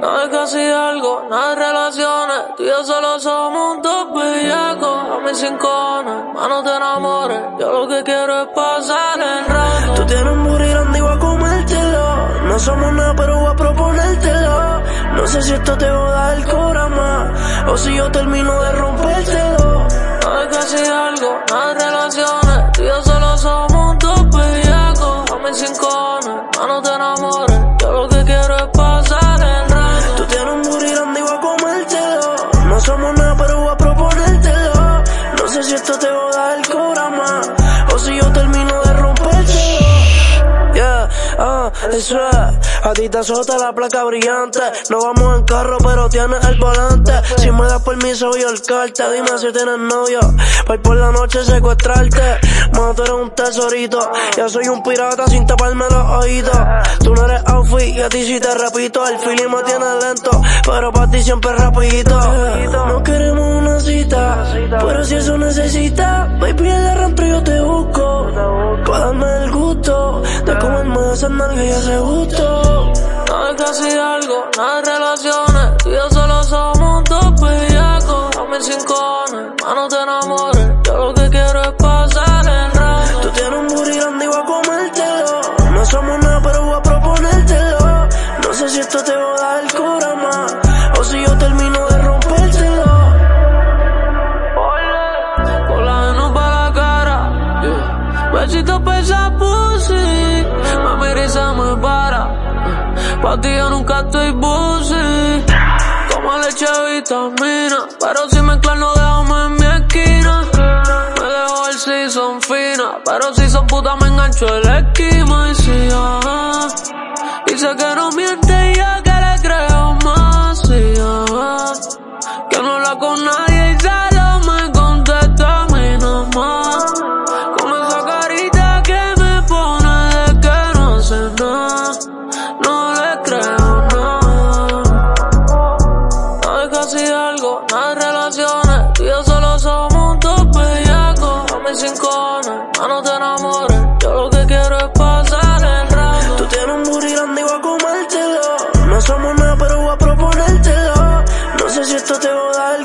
No es casi algo, nada de relaciones. Tú y yo solo somos dos bellacos. A mis cincones, manos te enamores. Yo lo que quiero es pasar el rato. Tú tienes un grande y voy a comértelo. No somos nada, pero voy a proponértelo. No sé si esto te va a dar el cora más. O si yo termino de rompértelo. Casi algo, nada eso es. A ti te azota la placa brillante. No vamos en carro, pero tienes el volante. Si me das permiso, voy a holcarte. Dime si tienes novio. Pa' ir por la noche secuestrarte. Mano, tú eres un tesorito. Yo soy un pirata sin taparme los oídos. Tú no eres outfit y a ti sí te repito. El feeling me tiene lento, pero para ti siempre rapidito. No queremos una cita, pero si eso necesita, baby, el arrantro nalga y ese gusto. No es casi algo, nada de relaciones. Tú y yo solo somos dos bellacos. A mis cincones, manos te enamores. Yo lo que quiero es pasar el rato. Tú tienes un burrito grande y voy a comértelo. No somos nada, pero voy a proponértelo. No sé si esto te va a dar el cora más. O si yo termino de rompértelo. Con la mano para la cara. Yeah. Besito Pa' ti yo nunca estoy bussy. Como leche vitamina. Pero si mezclas no déjame en mi esquina. Me dejo el si son finas. Pero si son putas me engancho el esquema. Y si ajá. Y sé que no miente ya que le creo más. Sí, ajá. Que no habla con nadie esto te va a dar